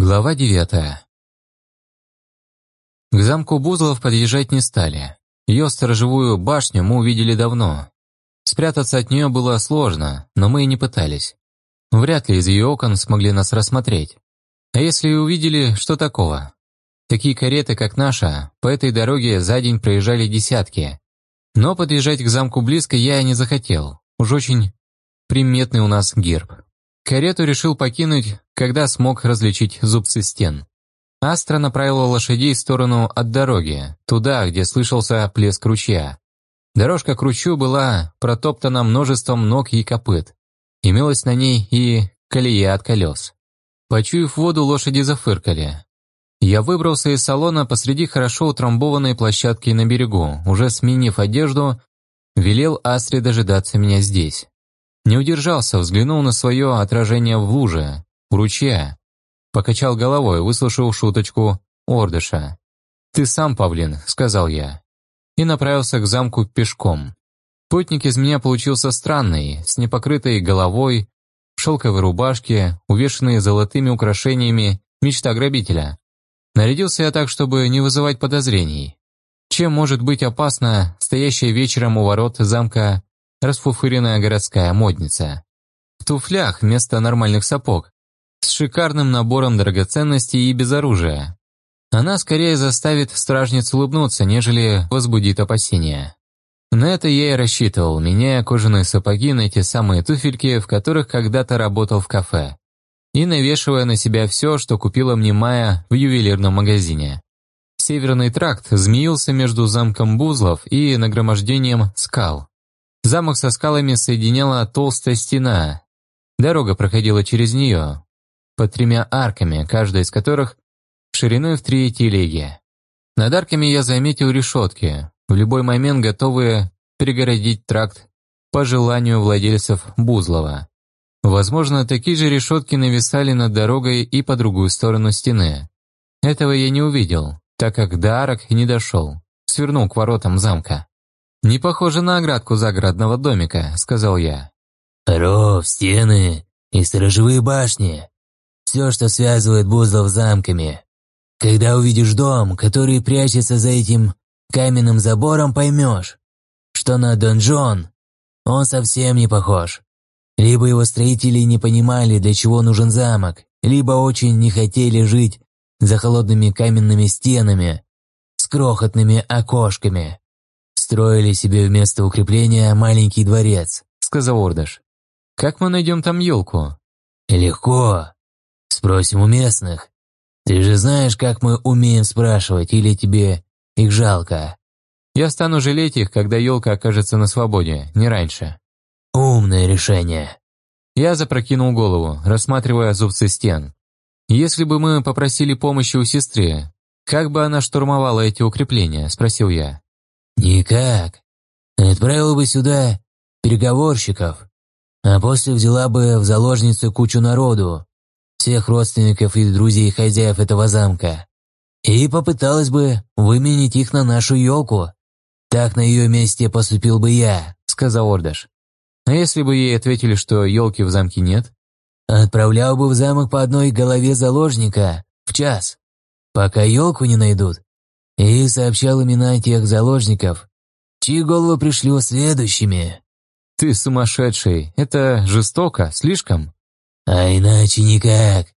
Глава девятая. К замку Бузлов подъезжать не стали. Ее сторожевую башню мы увидели давно. Спрятаться от нее было сложно, но мы и не пытались. Вряд ли из ее окон смогли нас рассмотреть. А если и увидели, что такого? Такие кареты, как наша, по этой дороге за день проезжали десятки. Но подъезжать к замку близко я и не захотел. Уж очень приметный у нас герб. Карету решил покинуть, когда смог различить зубцы стен. Астра направила лошадей в сторону от дороги, туда, где слышался плеск ручья. Дорожка к ручью была протоптана множеством ног и копыт. Имелась на ней и колея от колес. Почуяв воду, лошади зафыркали. Я выбрался из салона посреди хорошо утрамбованной площадки на берегу, уже сменив одежду, велел Астре дожидаться меня здесь. Не удержался, взглянул на свое отражение в луже, у ручья. Покачал головой, выслушал шуточку Ордыша. «Ты сам, павлин», — сказал я. И направился к замку пешком. Путник из меня получился странный, с непокрытой головой, в шелковой рубашке, увешанной золотыми украшениями, мечта грабителя. Нарядился я так, чтобы не вызывать подозрений. Чем может быть опасна стоящая вечером у ворот замка расфуфыренная городская модница. В туфлях вместо нормальных сапог, с шикарным набором драгоценностей и без оружия. Она скорее заставит стражниц улыбнуться, нежели возбудит опасения. На это я и рассчитывал, меняя кожаные сапоги на те самые туфельки, в которых когда-то работал в кафе, и навешивая на себя все, что купила мне Майя в ювелирном магазине. Северный тракт змеился между замком Бузлов и нагромождением скал. Замок со скалами соединяла толстая стена. Дорога проходила через нее, под тремя арками, каждая из которых шириной в три телеги. Над арками я заметил решетки, в любой момент готовые перегородить тракт по желанию владельцев Бузлова. Возможно, такие же решетки нависали над дорогой и по другую сторону стены. Этого я не увидел, так как до арок не дошел, свернул к воротам замка. «Не похоже на оградку загородного домика», — сказал я. «Ров, стены и сторожевые башни. Все, что связывает Бузлов с замками. Когда увидишь дом, который прячется за этим каменным забором, поймешь, что на донжон он совсем не похож. Либо его строители не понимали, для чего нужен замок, либо очень не хотели жить за холодными каменными стенами с крохотными окошками. «Строили себе вместо укрепления маленький дворец», — сказал Ордаш. «Как мы найдем там елку?» «Легко. Спросим у местных. Ты же знаешь, как мы умеем спрашивать, или тебе их жалко?» «Я стану жалеть их, когда елка окажется на свободе, не раньше». «Умное решение». Я запрокинул голову, рассматривая зубцы стен. «Если бы мы попросили помощи у сестры, как бы она штурмовала эти укрепления?» – спросил я. «Никак. Отправила бы сюда переговорщиков, а после взяла бы в заложницу кучу народу, всех родственников и друзей хозяев этого замка, и попыталась бы выменить их на нашу елку. Так на ее месте поступил бы я», — сказал Ордаш. «А если бы ей ответили, что елки в замке нет?» «Отправлял бы в замок по одной голове заложника в час, пока елку не найдут и сообщал имена тех заложников, чьи головы пришлю следующими. «Ты сумасшедший! Это жестоко, слишком!» «А иначе никак.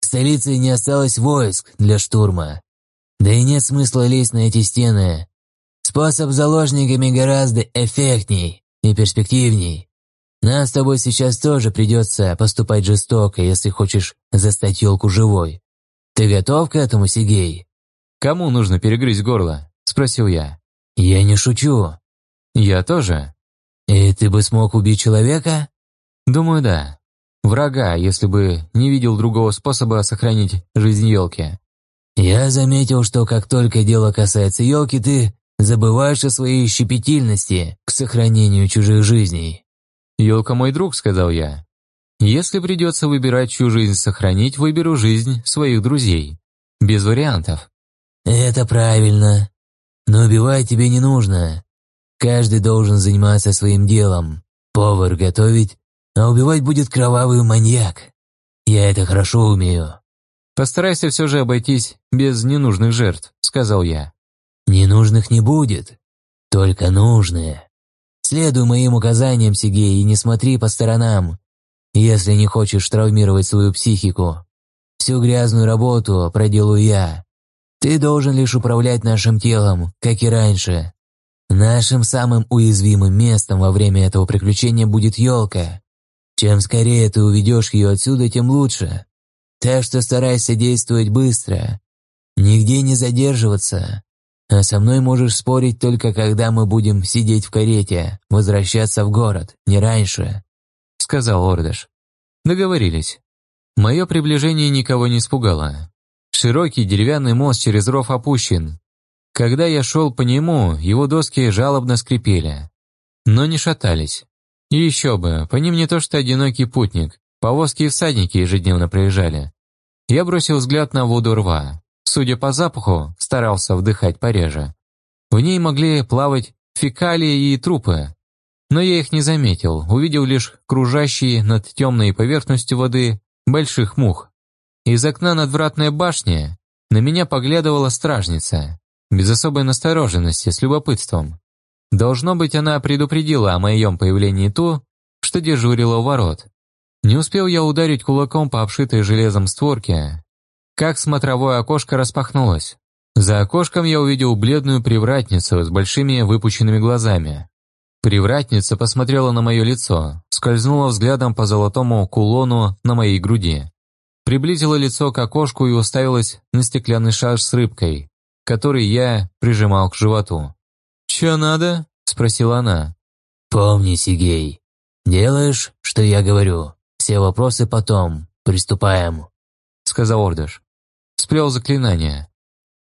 В столице не осталось войск для штурма. Да и нет смысла лезть на эти стены. Способ с заложниками гораздо эффектней и перспективней. Нам с тобой сейчас тоже придется поступать жестоко, если хочешь застать елку живой. Ты готов к этому, Сигей?» «Кому нужно перегрызть горло?» – спросил я. «Я не шучу». «Я тоже». «И ты бы смог убить человека?» «Думаю, да. Врага, если бы не видел другого способа сохранить жизнь елки». «Я заметил, что как только дело касается елки, ты забываешь о своей щепетильности к сохранению чужих жизней». «Елка мой друг», — сказал я. «Если придется выбирать, чью жизнь сохранить, выберу жизнь своих друзей. Без вариантов». «Это правильно. Но убивать тебе не нужно. Каждый должен заниматься своим делом. Повар готовить, а убивать будет кровавый маньяк. Я это хорошо умею. «Постарайся все же обойтись без ненужных жертв», — сказал я. «Ненужных не будет, только нужные. Следуй моим указаниям, Сигей, и не смотри по сторонам, если не хочешь травмировать свою психику. Всю грязную работу проделаю я. Ты должен лишь управлять нашим телом, как и раньше. Нашим самым уязвимым местом во время этого приключения будет елка. Чем скорее ты уведешь ее отсюда, тем лучше. Так что старайся действовать быстро. Нигде не задерживаться. А со мной можешь спорить только когда мы будем сидеть в карете, возвращаться в город, не раньше», — сказал Ордыш. Договорились. Мое приближение никого не испугало. Широкий деревянный мост через ров опущен. Когда я шел по нему, его доски жалобно скрипели. Но не шатались. И еще бы, по ним не то что одинокий путник, повозки и всадники ежедневно проезжали. Я бросил взгляд на воду рва. Судя по запаху, старался вдыхать пореже. В ней могли плавать фекалии и трупы. Но я их не заметил, увидел лишь кружащие над темной поверхностью воды больших мух. Из окна надвратной башни на меня поглядывала стражница, без особой настороженности, с любопытством. Должно быть, она предупредила о моем появлении ту, что дежурила у ворот. Не успел я ударить кулаком по обшитой железом створке, как смотровое окошко распахнулось. За окошком я увидел бледную привратницу с большими выпученными глазами. Привратница посмотрела на мое лицо, скользнула взглядом по золотому кулону на моей груди. Приблизила лицо к окошку и уставилась на стеклянный шар с рыбкой, который я прижимал к животу. «Чё надо?» – спросила она. «Помни, Сигей, делаешь, что я говорю. Все вопросы потом. Приступаем», – сказал Ордыш. Сплел заклинание.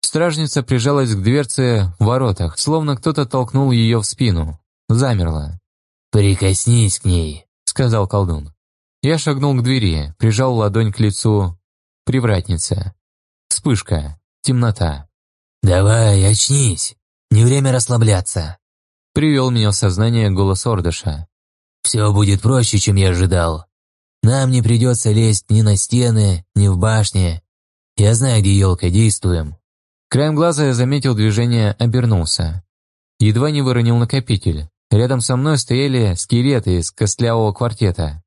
Стражница прижалась к дверце в воротах, словно кто-то толкнул ее в спину. Замерла. «Прикоснись к ней», — сказал колдун. Я шагнул к двери, прижал ладонь к лицу. Привратница. Вспышка. Темнота. «Давай, очнись. Не время расслабляться», — привел меня в сознание голос Ордыша. «Все будет проще, чем я ожидал. Нам не придется лезть ни на стены, ни в башни. Я знаю, где елка, действуем». Краем глаза я заметил движение, обернулся. Едва не выронил накопитель. Рядом со мной стояли скелеты из костлявого квартета.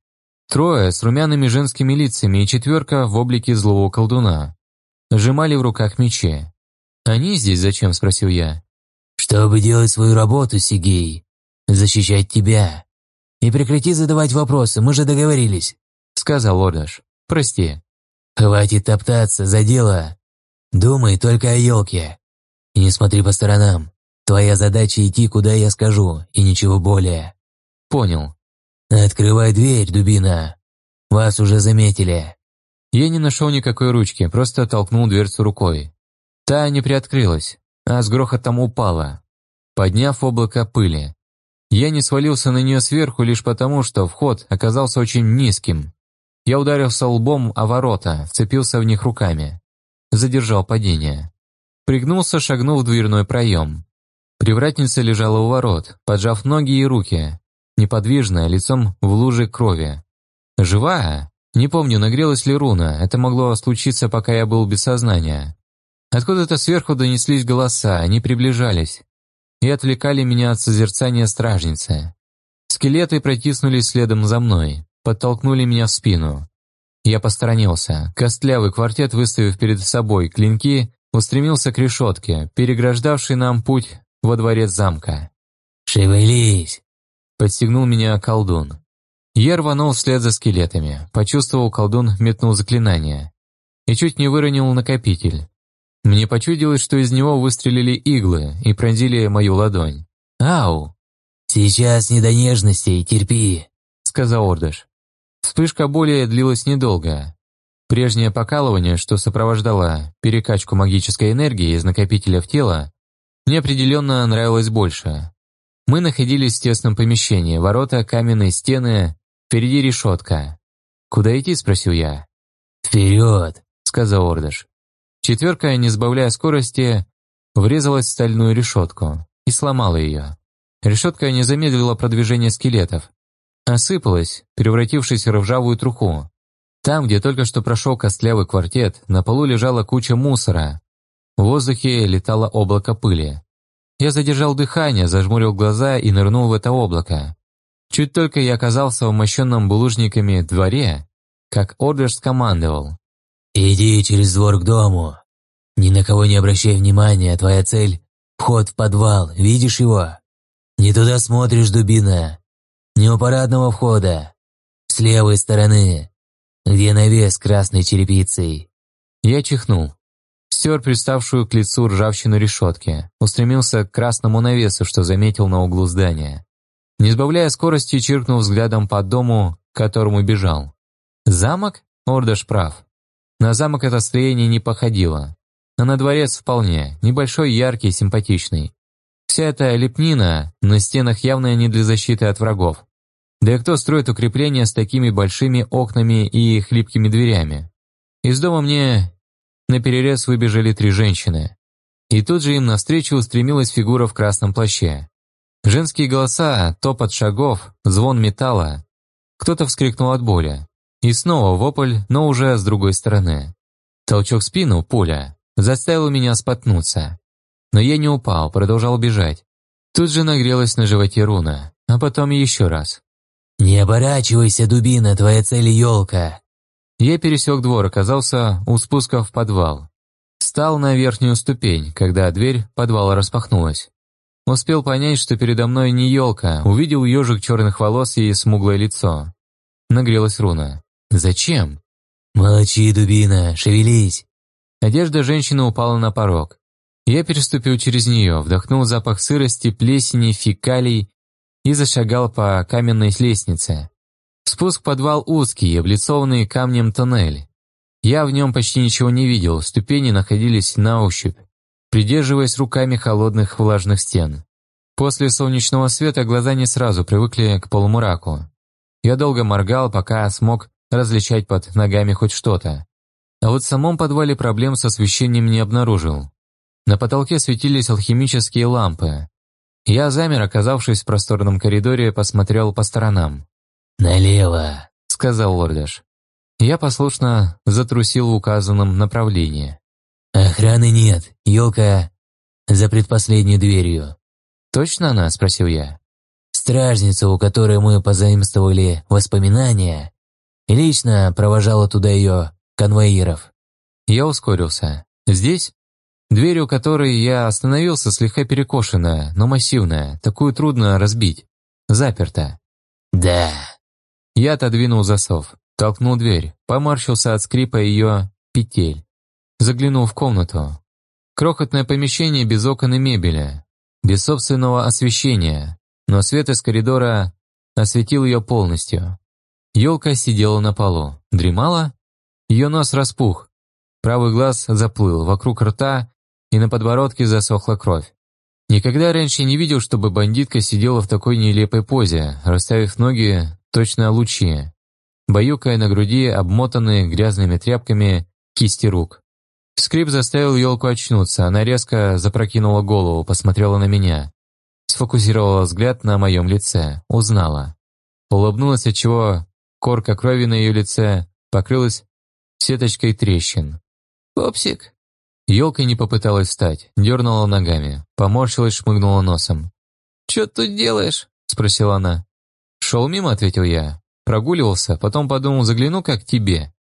Трое с румяными женскими лицами и четверка в облике злого колдуна. Сжимали в руках мечи. «Они здесь зачем?» – спросил я. «Чтобы делать свою работу, Сигей. Защищать тебя. И прекрати задавать вопросы, мы же договорились», – сказал Ордаш. «Прости». «Хватит топтаться, за дело. Думай только о елке. И не смотри по сторонам. Твоя задача идти, куда я скажу, и ничего более». «Понял». «Открывай дверь, дубина. Вас уже заметили». Я не нашел никакой ручки, просто толкнул дверцу рукой. Та не приоткрылась, а с грохотом упала, подняв облако пыли. Я не свалился на нее сверху лишь потому, что вход оказался очень низким. Я ударился лбом о ворота, вцепился в них руками. Задержал падение. Пригнулся, шагнув в дверной проем. Привратница лежала у ворот, поджав ноги и руки, неподвижная, лицом в луже крови. Живая? Не помню, нагрелась ли руна, это могло случиться, пока я был без сознания. Откуда-то сверху донеслись голоса, они приближались и отвлекали меня от созерцания стражницы. Скелеты протиснулись следом за мной, подтолкнули меня в спину. Я посторонился. Костлявый квартет, выставив перед собой клинки, устремился к решетке, переграждавшей нам путь во дворец замка. «Шевелись!» – подстегнул меня колдун. Я рванул вслед за скелетами, почувствовал, колдун метнул заклинание. И чуть не выронил накопитель. Мне почудилось, что из него выстрелили иглы и пронзили мою ладонь. «Ау!» «Сейчас не до нежностей, терпи», — сказал Ордыш. Вспышка боли длилась недолго. Прежнее покалывание, что сопровождало перекачку магической энергии из накопителя в тело, мне определенно нравилось больше. Мы находились в тесном помещении, ворота, каменные стены, впереди решетка. «Куда идти?» – спросил я. «Вперед!» – сказал Ордыш. Четверка, не сбавляя скорости, врезалась в стальную решетку и сломала ее. Решетка не замедлила продвижение скелетов. Осыпалась, превратившись в ржавую труху. Там, где только что прошел костлявый квартет, на полу лежала куча мусора. В воздухе летало облако пыли. Я задержал дыхание, зажмурил глаза и нырнул в это облако. Чуть только я оказался в мощенном булыжниками дворе, как Ордер скомандовал. «Иди через двор к дому. Ни на кого не обращай внимания, твоя цель — вход в подвал, видишь его? Не туда смотришь, дубина. Не у парадного входа. С левой стороны, где навес красной черепицей». Я чихнул стер приставшую к лицу ржавчину решетки, устремился к красному навесу, что заметил на углу здания. Не сбавляя скорости, чиркнул взглядом по дому, к которому бежал. Замок? Ордаш прав. На замок это строение не походило. А на дворец вполне, небольшой, яркий, симпатичный. Вся эта лепнина на стенах явно не для защиты от врагов. Да и кто строит укрепления с такими большими окнами и хлипкими дверями? Из дома мне на перерез выбежали три женщины. И тут же им навстречу устремилась фигура в красном плаще. Женские голоса, топот шагов, звон металла. Кто-то вскрикнул от боли. И снова вопль, но уже с другой стороны. Толчок в спину, пуля, заставил меня споткнуться. Но я не упал, продолжал бежать. Тут же нагрелась на животе руна, а потом еще раз. «Не оборачивайся, дубина, твоя цель елка!» Я пересек двор, оказался у спуска в подвал. Стал на верхнюю ступень, когда дверь подвала распахнулась. Успел понять, что передо мной не елка, увидел ежик черных волос и смуглое лицо. Нагрелась руна. «Зачем?» «Молчи, дубина, шевелись!» Одежда женщины упала на порог. Я переступил через нее, вдохнул запах сырости, плесени, фекалий и зашагал по каменной лестнице. Спуск в подвал узкий, облицованный камнем тоннель. Я в нем почти ничего не видел, ступени находились на ощупь, придерживаясь руками холодных влажных стен. После солнечного света глаза не сразу привыкли к полумраку. Я долго моргал, пока смог различать под ногами хоть что-то. А вот в самом подвале проблем с освещением не обнаружил. На потолке светились алхимические лампы. Я замер, оказавшись в просторном коридоре, посмотрел по сторонам. «Налево», — сказал Лордаш. Я послушно затрусил в указанном направлении. «Охраны нет, елка за предпоследней дверью». «Точно она?» — спросил я. «Стражница, у которой мы позаимствовали воспоминания, лично провожала туда ее конвоиров». Я ускорился. «Здесь?» Дверь, у которой я остановился, слегка перекошенная, но массивная, такую трудно разбить. Заперта. «Да», я отодвинул засов, толкнул дверь, поморщился от скрипа ее петель. Заглянул в комнату. Крохотное помещение без окон и мебели, без собственного освещения, но свет из коридора осветил ее полностью. Елка сидела на полу. Дремала? Ее нос распух. Правый глаз заплыл, вокруг рта и на подбородке засохла кровь. Никогда раньше не видел, чтобы бандитка сидела в такой нелепой позе, расставив ноги точно лучи, баюкая на груди обмотанные грязными тряпками кисти рук. Скрип заставил елку очнуться, она резко запрокинула голову, посмотрела на меня. Сфокусировала взгляд на моем лице, узнала. Улыбнулась, отчего корка крови на ее лице покрылась сеточкой трещин. «Попсик!» Елка не попыталась встать, дернула ногами, поморщилась, шмыгнула носом. «Чё тут делаешь?» – спросила она. «Шел мимо», — ответил я. Прогуливался, потом подумал, загляну как к тебе.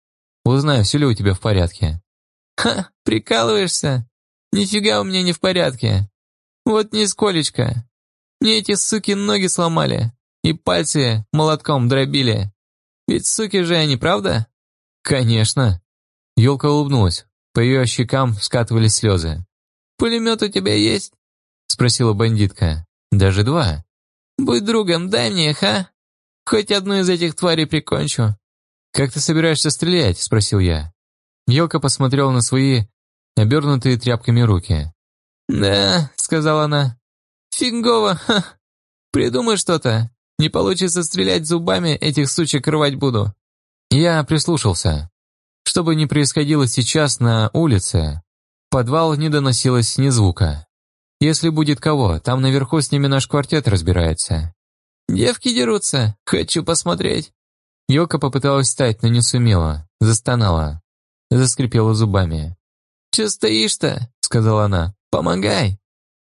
Узнаю, все ли у тебя в порядке. «Ха, прикалываешься? Нифига у меня не в порядке. Вот нисколечко. Мне эти суки ноги сломали и пальцы молотком дробили. Ведь суки же они, правда?» «Конечно». Елка улыбнулась. По ее щекам скатывались слезы. «Пулемет у тебя есть?» Спросила бандитка. «Даже два?» «Будь другом, дай мне их, а? Хоть одну из этих тварей прикончу». «Как ты собираешься стрелять?» – спросил я. Елка посмотрела на свои обернутые тряпками руки. «Да», – сказала она. «Фигово, ха. Придумай что-то. Не получится стрелять зубами, этих сучек рвать буду». Я прислушался. Что бы ни происходило сейчас на улице, подвал не доносилось ни звука. Если будет кого, там наверху с ними наш квартет разбирается. «Девки дерутся, хочу посмотреть». Елка попыталась встать, но не сумела. Застонала. Заскрипела зубами. «Че стоишь-то?» — сказала она. «Помогай!»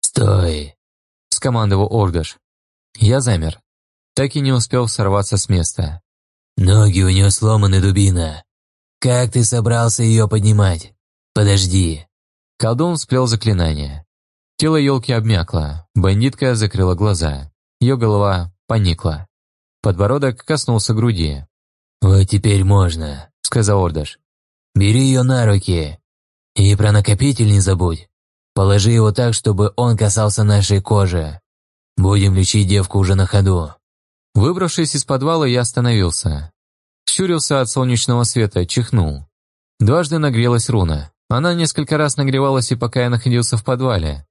«Стой!» — скомандовал Ордыш. Я замер. Так и не успел сорваться с места. «Ноги у нее сломаны, дубина. Как ты собрался ее поднимать? Подожди!» Колдун сплел заклинание. Тело елки обмякло, бандитка закрыла глаза. Ее голова поникла. Подбородок коснулся груди. «Вот теперь можно», — сказал Ордаш. «Бери ее на руки. И про накопитель не забудь. Положи его так, чтобы он касался нашей кожи. Будем лечить девку уже на ходу». Выбравшись из подвала, я остановился. Щурился от солнечного света, чихнул. Дважды нагрелась руна. Она несколько раз нагревалась и пока я находился в подвале.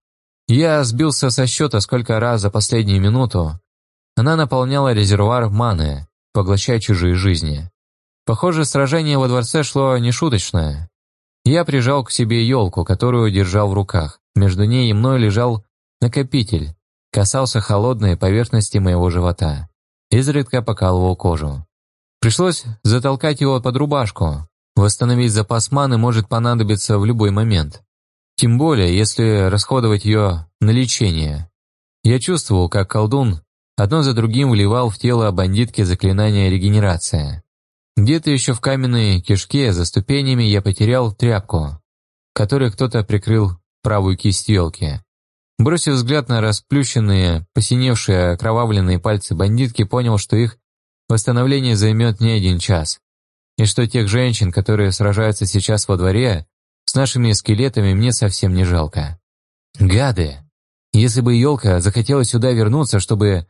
Я сбился со счета, сколько раз за последнюю минуту. Она наполняла резервуар маны, поглощая чужие жизни. Похоже, сражение во дворце шло нешуточное. Я прижал к себе елку, которую держал в руках. Между ней и мной лежал накопитель, касался холодной поверхности моего живота. Изредка покалывал кожу. Пришлось затолкать его под рубашку. Восстановить запас маны может понадобиться в любой момент. Тем более, если расходовать ее на лечение. Я чувствовал, как колдун одно за другим вливал в тело бандитки заклинания регенерация. Где-то еще в каменной кишке за ступенями я потерял тряпку, которой кто-то прикрыл правую кисть елки. Бросив взгляд на расплющенные, посиневшие, окровавленные пальцы бандитки, понял, что их восстановление займет не один час. И что тех женщин, которые сражаются сейчас во дворе, с нашими скелетами мне совсем не жалко. Гады! Если бы елка захотела сюда вернуться, чтобы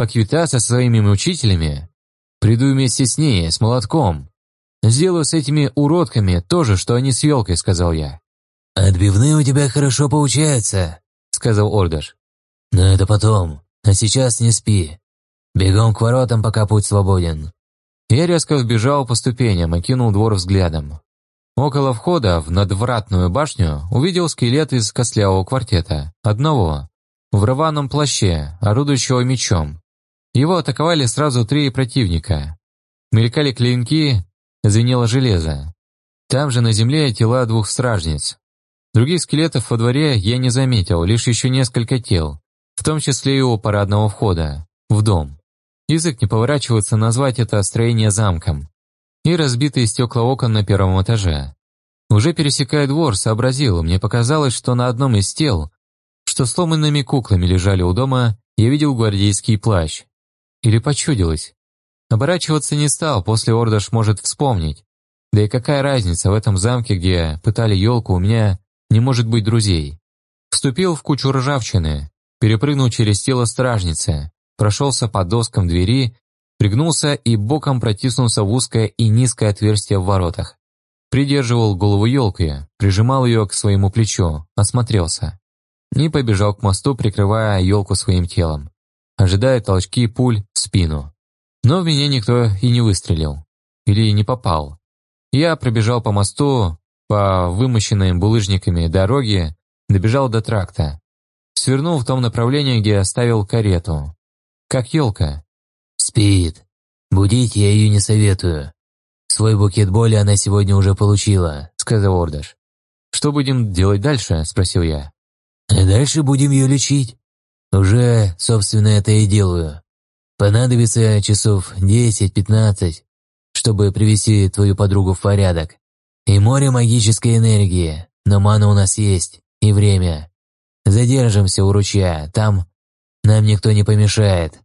поквитаться со своими мучителями, приду вместе с ней, с молотком. Сделаю с этими уродками то же, что они с елкой, сказал я. «Отбивные у тебя хорошо получаются», — сказал Ордаш. «Но это потом, а сейчас не спи. Бегом к воротам, пока путь свободен». Я резко вбежал по ступеням и кинул двор взглядом. Около входа в надвратную башню увидел скелет из костлявого квартета, одного, в рваном плаще, орудующего мечом. Его атаковали сразу три противника. Мелькали клинки, звенело железо. Там же на земле тела двух стражниц. Других скелетов во дворе я не заметил, лишь еще несколько тел, в том числе и у парадного входа, в дом. Язык не поворачивается назвать это строение замком и разбитые стекла окон на первом этаже. Уже пересекая двор, сообразил, мне показалось, что на одном из тел, что сломанными куклами лежали у дома, я видел гвардейский плащ. Или почудилось. Оборачиваться не стал, после Ордаш может вспомнить. Да и какая разница, в этом замке, где пытали елку, у меня не может быть друзей. Вступил в кучу ржавчины, перепрыгнул через тело стражницы, прошелся по доскам двери пригнулся и боком протиснулся в узкое и низкое отверстие в воротах. Придерживал голову елкой, прижимал ее к своему плечу, осмотрелся. И побежал к мосту, прикрывая елку своим телом, ожидая толчки пуль в спину. Но в меня никто и не выстрелил. Или не попал. Я пробежал по мосту, по вымощенной булыжниками дороге, добежал до тракта. Свернул в том направлении, где оставил карету. Как елка, «Спит. Будить я ее не советую. Свой букет боли она сегодня уже получила», — сказал Ордаш. «Что будем делать дальше?» — спросил я. «А дальше будем ее лечить. Уже, собственно, это и делаю. Понадобится часов десять-пятнадцать, чтобы привести твою подругу в порядок. И море магической энергии, но мана у нас есть, и время. Задержимся у ручья, там нам никто не помешает.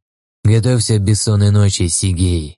Готовься к бессонной ночи, Сигей.